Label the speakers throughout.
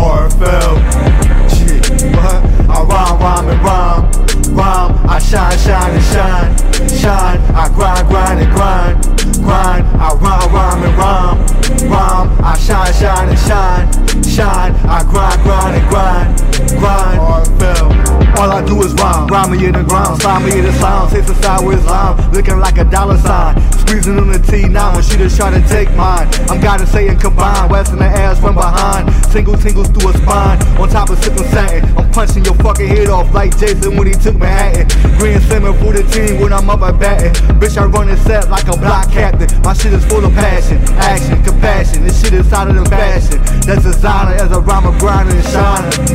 Speaker 1: RFL. Shit, what? I rhyme, rhyme, and rhyme. Rhyme, I shine, shine, and shine. Shine, I grind, grind, and grind. Grind, I rhyme, rhyme, and rhyme. Rhyme, I shine, shine, and shine. Shine, I grind, grind, and grind. Grind, RFL. All I do is rhyme. Rhyme me in the ground, slime me in the sound. Taste the sour Islam, looking like a dollar sign. Squeezing on the T9 when she just try to take mine. I'm gotta say and combine, westing the ass from behind. Single tingles through a spine, on top of sipping satin. I'm punching your fucking head off like Jason when he took Manhattan. Green Simmons for the team when I'm up at batting. Bitch, I run this set like a block captain. My shit is full of passion, action, compassion. This shit is out of the fashion. That's designer as a rhymer, grinding and shining.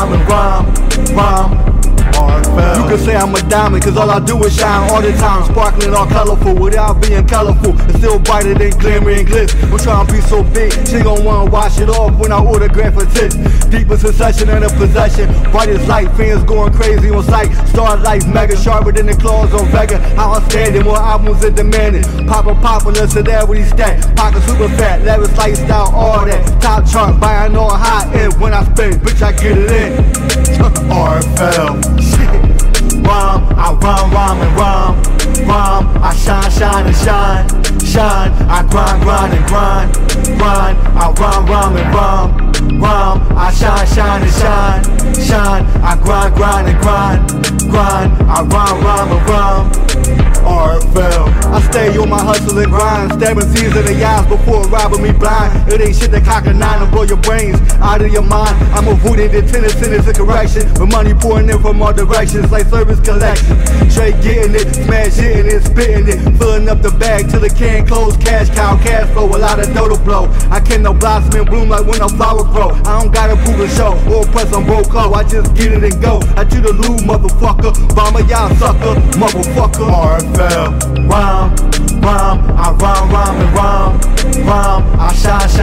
Speaker 1: Rhyme, and rhyme. Rhyme. You can say I'm a diamond, cause all I do is shine all the time. Sparkling all colorful without being colorful. It's still brighter than glimmer and glitz. I'm trying to be so big, she gon' wanna wash it off when I autograph her tits. Deeper succession and a possession. Bright as light, fans going crazy on sight. Star life, mega sharper than the claws on Vega. Outstanding, more albums than demanding. Papa popular, celebrity stat. Pocket super fat, lavish lifestyle, all that. Top chart, buying spend, bitch, I get it in. RFL. Shit. Rhyme, I rhyme, rhyme and rhyme. Rhyme, I shine, shine and shine. Shine, I grind, grind and grind. Grind, I rhyme, rhyme and rhyme. Rhyme, I shine, shine and shine. Shine, I grind, grind and grind. Grind, I rhyme, rhyme and rhyme. RFL. Stay on my hustle and grind, stabbing Z's in the eyes before robbing me blind. It ain't shit that cock a nine and blow your brains out of your mind. I'm the tennis sentence and correction, with money pouring in from all directions like service collection. Straight getting it, smash hitting it, spitting it, filling up the bag till the can close. Cash cow, cash flow, a lot of dough to blow. I can no blossom and bloom like when a flower grow. I don't gotta prove a show or press on code. I just get it and go. I do the loo, motherfucker. Bomber y'all sucker, motherfucker. RFL. Rhyme, rhyme, I rhyme, rhyme and rhyme. Rhyme, I shine, shine